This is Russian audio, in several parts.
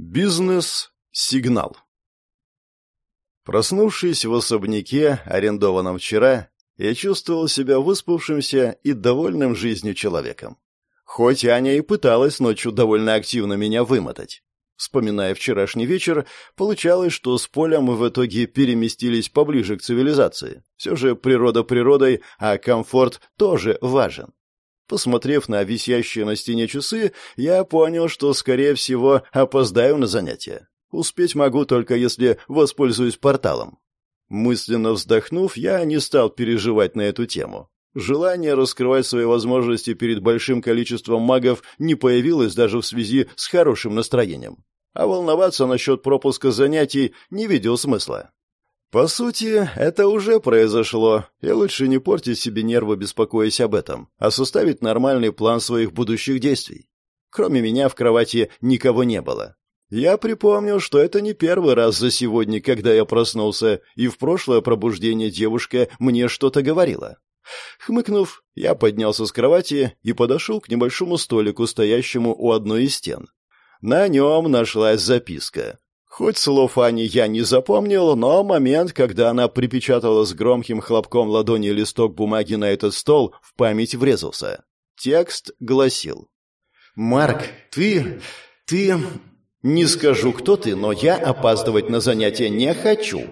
Бизнес-сигнал. Проснувшись в особняке, арендованном вчера, я чувствовал себя выспавшимся и довольным жизнью человеком. Хоть Аня и пыталась ночью довольно активно меня вымотать. Вспоминая вчерашний вечер, получалось, что с полем мы в итоге переместились поближе к цивилизации. Все же природа природой, а комфорт тоже важен. Посмотрев на висящие на стене часы, я понял, что, скорее всего, опоздаю на занятия. Успеть могу только если воспользуюсь порталом. Мысленно вздохнув, я не стал переживать на эту тему. Желание раскрывать свои возможности перед большим количеством магов не появилось даже в связи с хорошим настроением. А волноваться насчет пропуска занятий не видел смысла. По сути, это уже произошло, и лучше не портить себе нервы, беспокоясь об этом, а составить нормальный план своих будущих действий. Кроме меня в кровати никого не было. Я припомнил, что это не первый раз за сегодня, когда я проснулся, и в прошлое пробуждение девушка мне что-то говорила. Хмыкнув, я поднялся с кровати и подошел к небольшому столику, стоящему у одной из стен. На нем нашлась записка. Хоть слов Ани я не запомнил, но момент, когда она припечатала с громким хлопком ладони листок бумаги на этот стол, в память врезался. Текст гласил. «Марк, ты... ты... Не скажу, кто ты, но я опаздывать на занятия не хочу».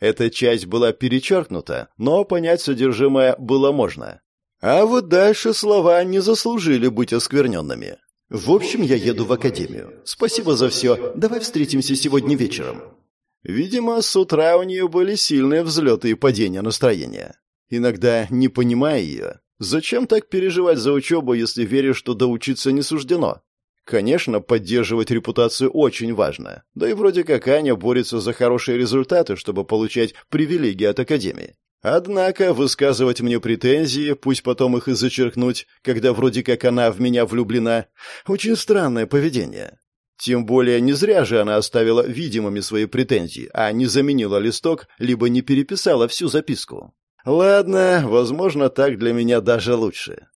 Эта часть была перечеркнута, но понять содержимое было можно. А вот дальше слова не заслужили быть оскверненными. В общем, я еду в академию. Спасибо за все. Давай встретимся сегодня вечером. Видимо, с утра у нее были сильные взлеты и падения настроения. Иногда, не понимая ее, зачем так переживать за учебу, если веришь, что доучиться не суждено? Конечно, поддерживать репутацию очень важно. Да и вроде как Аня борется за хорошие результаты, чтобы получать привилегии от Академии. Однако высказывать мне претензии, пусть потом их и зачеркнуть, когда вроде как она в меня влюблена, очень странное поведение. Тем более не зря же она оставила видимыми свои претензии, а не заменила листок, либо не переписала всю записку. Ладно, возможно, так для меня даже лучше.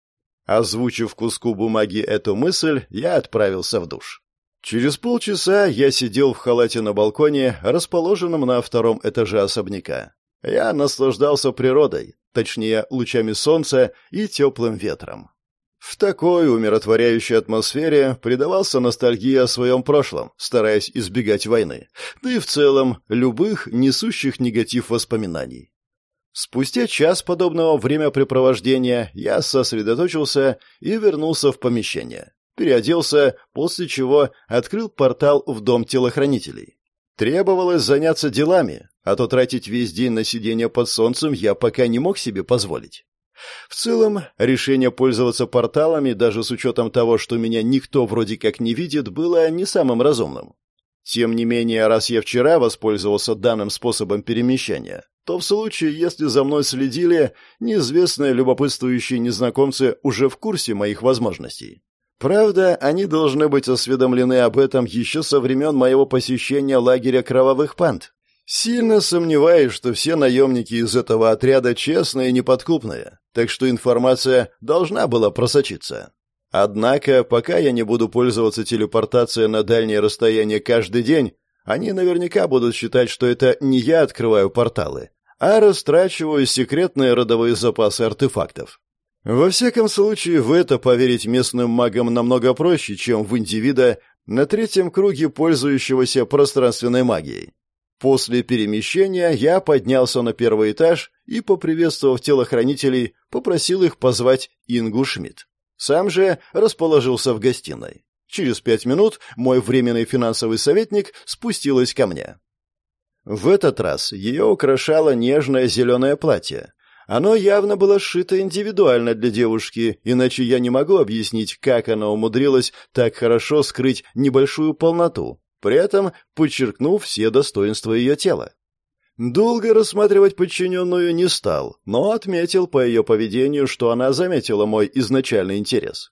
Озвучив куску бумаги эту мысль, я отправился в душ. Через полчаса я сидел в халате на балконе, расположенном на втором этаже особняка. Я наслаждался природой, точнее, лучами солнца и теплым ветром. В такой умиротворяющей атмосфере предавался ностальгии о своем прошлом, стараясь избегать войны, да и в целом любых несущих негатив воспоминаний. Спустя час подобного времяпрепровождения я сосредоточился и вернулся в помещение. Переоделся, после чего открыл портал в дом телохранителей. Требовалось заняться делами, а то тратить весь день на сидение под солнцем я пока не мог себе позволить. В целом, решение пользоваться порталами, даже с учетом того, что меня никто вроде как не видит, было не самым разумным. Тем не менее, раз я вчера воспользовался данным способом перемещения, то в случае, если за мной следили, неизвестные любопытствующие незнакомцы уже в курсе моих возможностей. Правда, они должны быть осведомлены об этом еще со времен моего посещения лагеря кровавых панд. Сильно сомневаюсь, что все наемники из этого отряда честные и неподкупные, так что информация должна была просочиться. Однако, пока я не буду пользоваться телепортацией на дальние расстояния каждый день, они наверняка будут считать, что это не я открываю порталы, а растрачиваю секретные родовые запасы артефактов. Во всяком случае, в это поверить местным магам намного проще, чем в индивида на третьем круге пользующегося пространственной магией. После перемещения я поднялся на первый этаж и, поприветствовав телохранителей, попросил их позвать Ингу Шмидт. Сам же расположился в гостиной. Через пять минут мой временный финансовый советник спустилась ко мне. В этот раз ее украшало нежное зеленое платье. Оно явно было сшито индивидуально для девушки, иначе я не могу объяснить, как она умудрилась так хорошо скрыть небольшую полноту, при этом подчеркнув все достоинства ее тела. Долго рассматривать подчиненную не стал, но отметил по ее поведению, что она заметила мой изначальный интерес.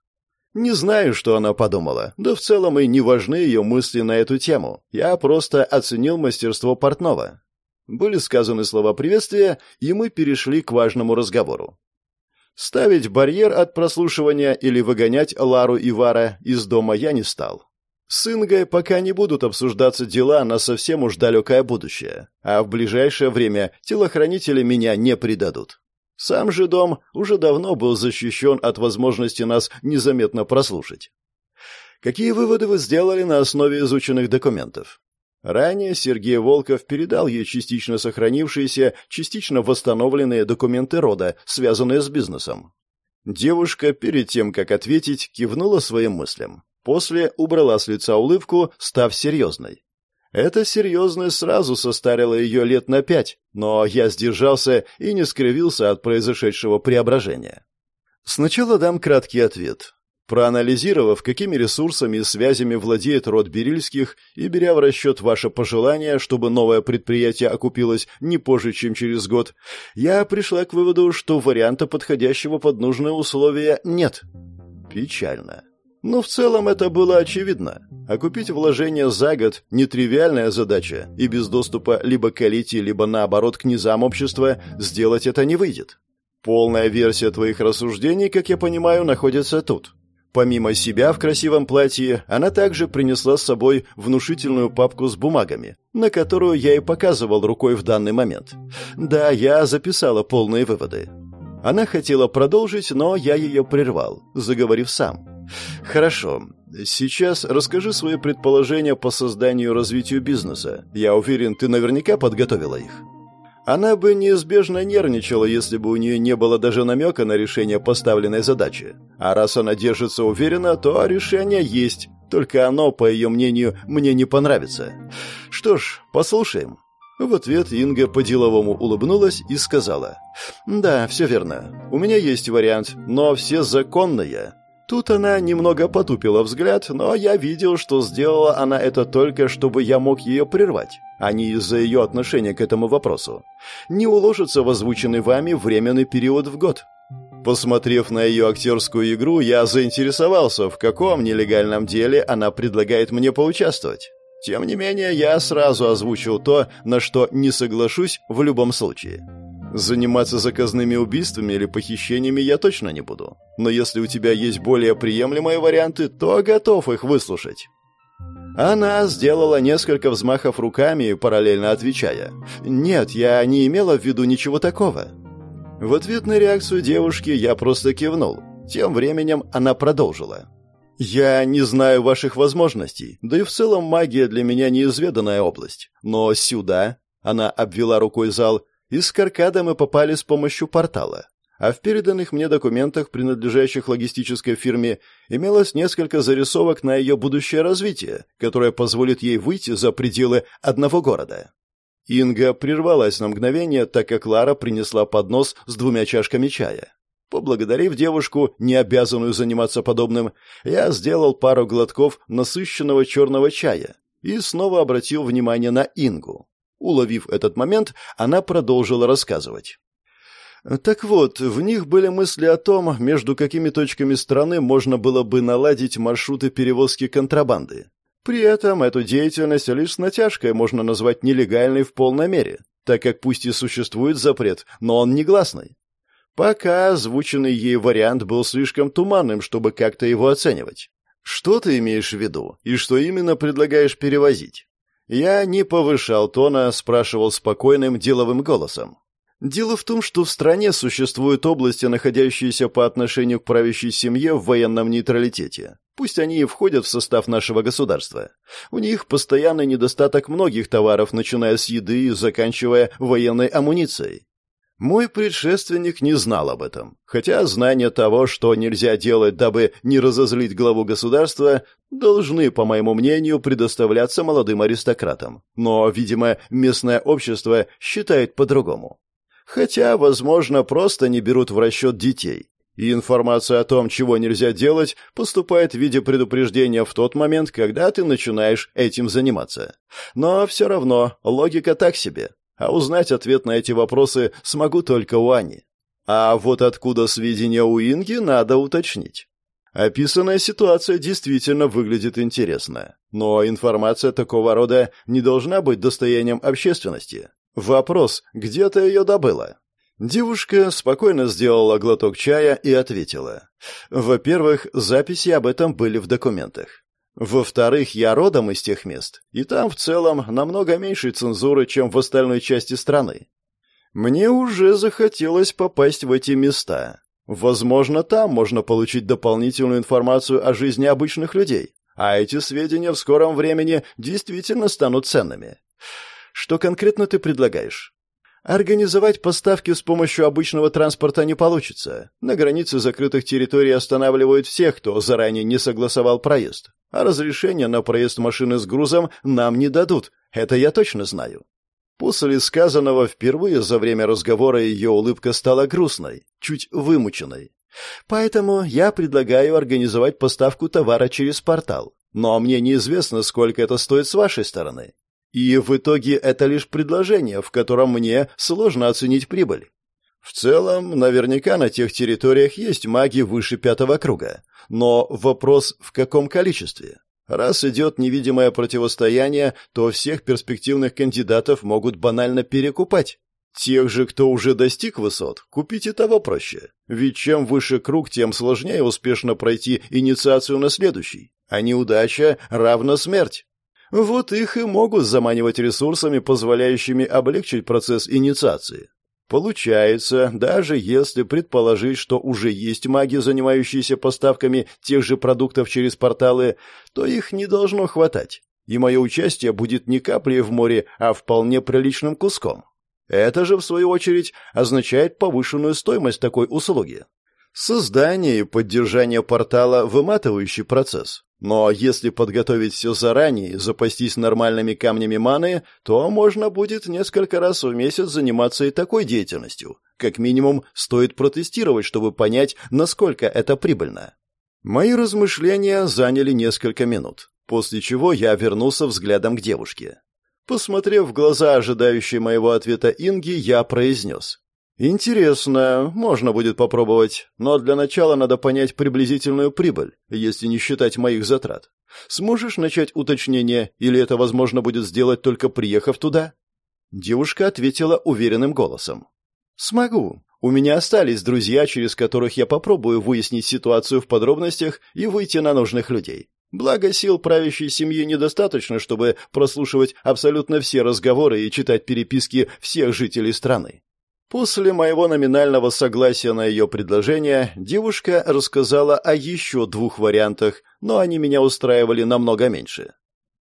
Не знаю, что она подумала, да в целом и не важны ее мысли на эту тему. Я просто оценил мастерство портного. Были сказаны слова приветствия, и мы перешли к важному разговору. Ставить барьер от прослушивания или выгонять Лару и Вара из дома я не стал. С Ингой пока не будут обсуждаться дела на совсем уж далекое будущее, а в ближайшее время телохранители меня не предадут. Сам же дом уже давно был защищен от возможности нас незаметно прослушать. Какие выводы вы сделали на основе изученных документов? Ранее Сергей Волков передал ей частично сохранившиеся, частично восстановленные документы рода, связанные с бизнесом. Девушка, перед тем, как ответить, кивнула своим мыслям. После убрала с лица улыбку, став серьезной. Эта серьезность сразу состарила ее лет на пять, но я сдержался и не скривился от произошедшего преображения. Сначала дам краткий ответ. Проанализировав, какими ресурсами и связями владеет род Берильских, и беря в расчет ваше пожелание, чтобы новое предприятие окупилось не позже, чем через год, я пришла к выводу, что варианта, подходящего под нужные условия, нет. Печально. Но в целом это было очевидно. Окупить вложение за год – нетривиальная задача, и без доступа либо к элите, либо наоборот к низам общества сделать это не выйдет. Полная версия твоих рассуждений, как я понимаю, находится тут. Помимо себя в красивом платье, она также принесла с собой внушительную папку с бумагами, на которую я и показывал рукой в данный момент. Да, я записала полные выводы. Она хотела продолжить, но я ее прервал, заговорив сам. Хорошо. Сейчас расскажи свои предположения по созданию и развитию бизнеса. Я уверен, ты наверняка подготовила их. Она бы неизбежно нервничала, если бы у нее не было даже намека на решение поставленной задачи. А раз она держится уверенно, то решение есть, только оно, по ее мнению, мне не понравится. Что ж, послушаем. В ответ Инга по-деловому улыбнулась и сказала. «Да, все верно. У меня есть вариант, но все законные. Тут она немного потупила взгляд, но я видел, что сделала она это только, чтобы я мог ее прервать, а не из-за ее отношения к этому вопросу. Не уложится в озвученный вами временный период в год. Посмотрев на ее актерскую игру, я заинтересовался, в каком нелегальном деле она предлагает мне поучаствовать. Тем не менее, я сразу озвучил то, на что не соглашусь в любом случае. Заниматься заказными убийствами или похищениями я точно не буду. Но если у тебя есть более приемлемые варианты, то готов их выслушать. Она сделала несколько взмахов руками, параллельно отвечая. «Нет, я не имела в виду ничего такого». В ответ на реакцию девушки я просто кивнул. Тем временем она продолжила. «Я не знаю ваших возможностей, да и в целом магия для меня неизведанная область. Но сюда...» — она обвела рукой зал — из Каркада мы попали с помощью портала, а в переданных мне документах, принадлежащих логистической фирме, имелось несколько зарисовок на ее будущее развитие, которое позволит ей выйти за пределы одного города. Инга прервалась на мгновение, так как Лара принесла поднос с двумя чашками чая. Поблагодарив девушку, не обязанную заниматься подобным, я сделал пару глотков насыщенного черного чая и снова обратил внимание на Ингу. Уловив этот момент, она продолжила рассказывать. Так вот, в них были мысли о том, между какими точками страны можно было бы наладить маршруты перевозки контрабанды. При этом эту деятельность лишь с натяжкой можно назвать нелегальной в полной мере, так как пусть и существует запрет, но он негласный. Пока озвученный ей вариант был слишком туманным, чтобы как-то его оценивать. Что ты имеешь в виду и что именно предлагаешь перевозить? Я не повышал тона, спрашивал спокойным деловым голосом. Дело в том, что в стране существуют области, находящиеся по отношению к правящей семье в военном нейтралитете. Пусть они и входят в состав нашего государства. У них постоянный недостаток многих товаров, начиная с еды и заканчивая военной амуницией. Мой предшественник не знал об этом, хотя знание того, что нельзя делать, дабы не разозлить главу государства, должны, по моему мнению, предоставляться молодым аристократам. Но, видимо, местное общество считает по-другому. Хотя, возможно, просто не берут в расчет детей. И информация о том, чего нельзя делать, поступает в виде предупреждения в тот момент, когда ты начинаешь этим заниматься. Но все равно логика так себе а узнать ответ на эти вопросы смогу только у Ани. А вот откуда сведения у Инги, надо уточнить. Описанная ситуация действительно выглядит интересно, но информация такого рода не должна быть достоянием общественности. Вопрос, где ты ее добыла? Девушка спокойно сделала глоток чая и ответила. Во-первых, записи об этом были в документах. Во-вторых, я родом из тех мест, и там в целом намного меньше цензуры, чем в остальной части страны. Мне уже захотелось попасть в эти места. Возможно, там можно получить дополнительную информацию о жизни обычных людей, а эти сведения в скором времени действительно станут ценными. Что конкретно ты предлагаешь? Организовать поставки с помощью обычного транспорта не получится. На границе закрытых территорий останавливают всех, кто заранее не согласовал проезд. А разрешение на проезд машины с грузом нам не дадут. Это я точно знаю. После сказанного впервые за время разговора ее улыбка стала грустной, чуть вымученной. Поэтому я предлагаю организовать поставку товара через портал. Но мне неизвестно, сколько это стоит с вашей стороны. И в итоге это лишь предложение, в котором мне сложно оценить прибыль. В целом, наверняка на тех территориях есть маги выше пятого круга. Но вопрос в каком количестве? Раз идет невидимое противостояние, то всех перспективных кандидатов могут банально перекупать. Тех же, кто уже достиг высот, купить и того проще. Ведь чем выше круг, тем сложнее успешно пройти инициацию на следующий. А неудача равна смерть. Вот их и могут заманивать ресурсами, позволяющими облегчить процесс инициации. Получается, даже если предположить, что уже есть маги, занимающиеся поставками тех же продуктов через порталы, то их не должно хватать. И мое участие будет не каплей в море, а вполне приличным куском. Это же, в свою очередь, означает повышенную стоимость такой услуги. Создание и поддержание портала – выматывающий процесс. Но если подготовить все заранее запастись нормальными камнями маны, то можно будет несколько раз в месяц заниматься и такой деятельностью. Как минимум, стоит протестировать, чтобы понять, насколько это прибыльно. Мои размышления заняли несколько минут, после чего я вернулся взглядом к девушке. Посмотрев в глаза ожидающей моего ответа Инги, я произнес. Интересно, можно будет попробовать, но для начала надо понять приблизительную прибыль, если не считать моих затрат. Сможешь начать уточнение, или это возможно будет сделать только приехав туда? Девушка ответила уверенным голосом. Смогу. У меня остались друзья, через которых я попробую выяснить ситуацию в подробностях и выйти на нужных людей. Благо сил правящей семьи недостаточно, чтобы прослушивать абсолютно все разговоры и читать переписки всех жителей страны. После моего номинального согласия на ее предложение, девушка рассказала о еще двух вариантах, но они меня устраивали намного меньше.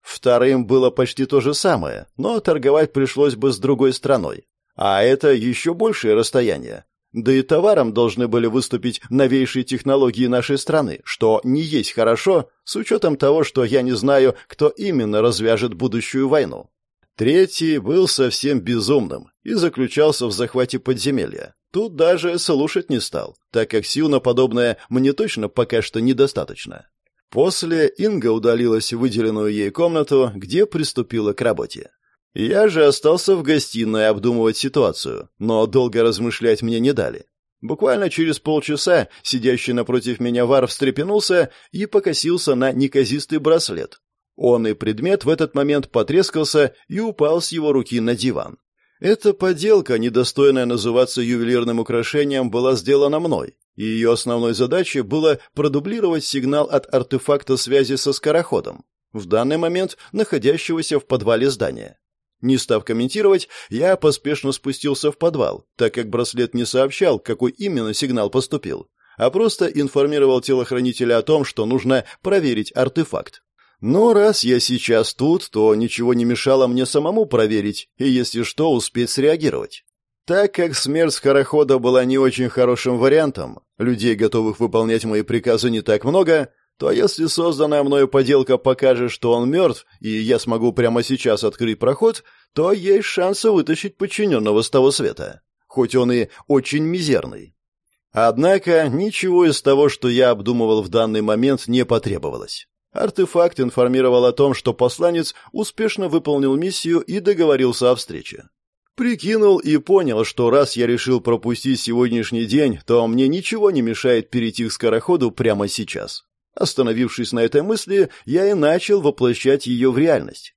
Вторым было почти то же самое, но торговать пришлось бы с другой страной. А это еще большее расстояние. Да и товаром должны были выступить новейшие технологии нашей страны, что не есть хорошо, с учетом того, что я не знаю, кто именно развяжет будущую войну. Третий был совсем безумным и заключался в захвате подземелья. Тут даже слушать не стал, так как сил на подобное мне точно пока что недостаточно. После Инга удалилась в выделенную ей комнату, где приступила к работе. Я же остался в гостиной обдумывать ситуацию, но долго размышлять мне не дали. Буквально через полчаса сидящий напротив меня вар встрепенулся и покосился на неказистый браслет, он и предмет в этот момент потрескался и упал с его руки на диван. Эта поделка, недостойная называться ювелирным украшением, была сделана мной, и ее основной задачей было продублировать сигнал от артефакта связи со скороходом, в данный момент находящегося в подвале здания. Не став комментировать, я поспешно спустился в подвал, так как браслет не сообщал, какой именно сигнал поступил, а просто информировал телохранителя о том, что нужно проверить артефакт. Но раз я сейчас тут, то ничего не мешало мне самому проверить и, если что, успеть среагировать. Так как смерть скорохода была не очень хорошим вариантом, людей, готовых выполнять мои приказы, не так много, то если созданная мною поделка покажет, что он мертв, и я смогу прямо сейчас открыть проход, то есть шансы вытащить подчиненного с того света, хоть он и очень мизерный. Однако ничего из того, что я обдумывал в данный момент, не потребовалось. Артефакт информировал о том, что посланец успешно выполнил миссию и договорился о встрече. Прикинул и понял, что раз я решил пропустить сегодняшний день, то мне ничего не мешает перейти к скороходу прямо сейчас. Остановившись на этой мысли, я и начал воплощать ее в реальность.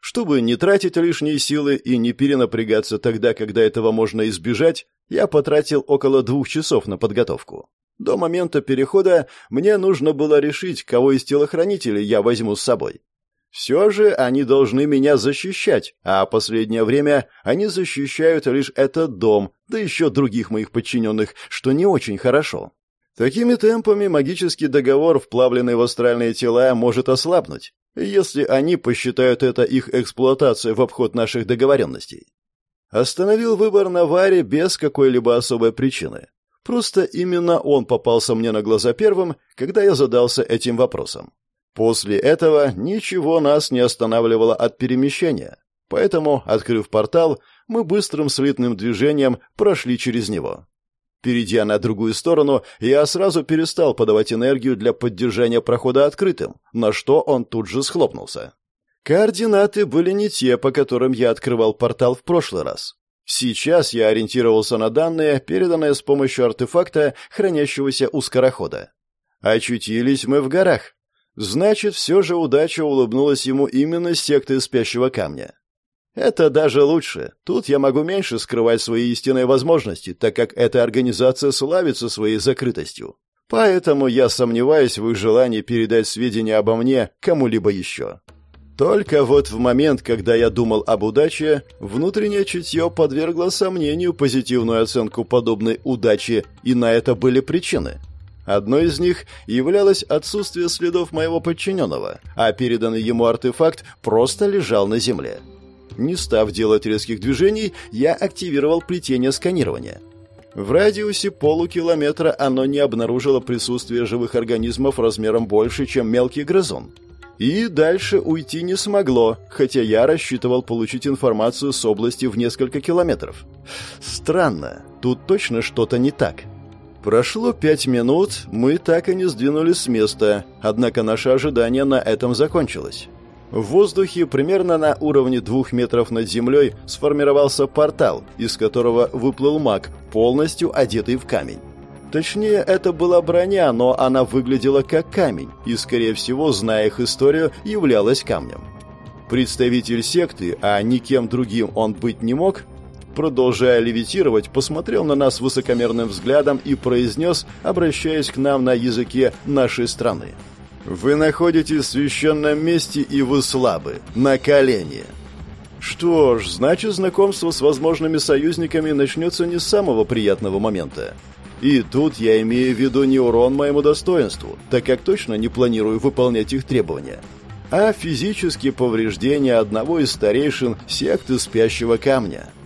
Чтобы не тратить лишние силы и не перенапрягаться тогда, когда этого можно избежать, я потратил около двух часов на подготовку. До момента перехода мне нужно было решить, кого из телохранителей я возьму с собой. Все же они должны меня защищать, а последнее время они защищают лишь этот дом, да еще других моих подчиненных, что не очень хорошо. Такими темпами магический договор, вплавленный в астральные тела, может ослабнуть, если они посчитают это их эксплуатацией в обход наших договоренностей. Остановил выбор на Варе без какой-либо особой причины. Просто именно он попался мне на глаза первым, когда я задался этим вопросом. После этого ничего нас не останавливало от перемещения, поэтому, открыв портал, мы быстрым слитным движением прошли через него. Перейдя на другую сторону, я сразу перестал подавать энергию для поддержания прохода открытым, на что он тут же схлопнулся. Координаты были не те, по которым я открывал портал в прошлый раз. Сейчас я ориентировался на данные, переданные с помощью артефакта, хранящегося у скорохода. Очутились мы в горах. Значит, все же удача улыбнулась ему именно с секты спящего камня. Это даже лучше. Тут я могу меньше скрывать свои истинные возможности, так как эта организация славится своей закрытостью. Поэтому я сомневаюсь в их желании передать сведения обо мне кому-либо еще. Только вот в момент, когда я думал об удаче, внутреннее чутье подвергло сомнению позитивную оценку подобной удачи, и на это были причины. Одной из них являлось отсутствие следов моего подчиненного, а переданный ему артефакт просто лежал на земле. Не став делать резких движений, я активировал плетение сканирования. В радиусе полукилометра оно не обнаружило присутствие живых организмов размером больше, чем мелкий грызун. И дальше уйти не смогло, хотя я рассчитывал получить информацию с области в несколько километров. Странно, тут точно что-то не так. Прошло пять минут, мы так и не сдвинулись с места, однако наше ожидание на этом закончилось. В воздухе, примерно на уровне двух метров над землей, сформировался портал, из которого выплыл маг, полностью одетый в камень. Точнее, это была броня, но она выглядела как камень, и, скорее всего, зная их историю, являлась камнем. Представитель секты, а никем другим он быть не мог, продолжая левитировать, посмотрел на нас высокомерным взглядом и произнес, обращаясь к нам на языке нашей страны. Вы находитесь в священном месте, и вы слабы. На колени. Что ж, значит, знакомство с возможными союзниками начнется не с самого приятного момента. И тут я имею в виду не урон моему достоинству, так как точно не планирую выполнять их требования, а физические повреждения одного из старейшин секты спящего камня –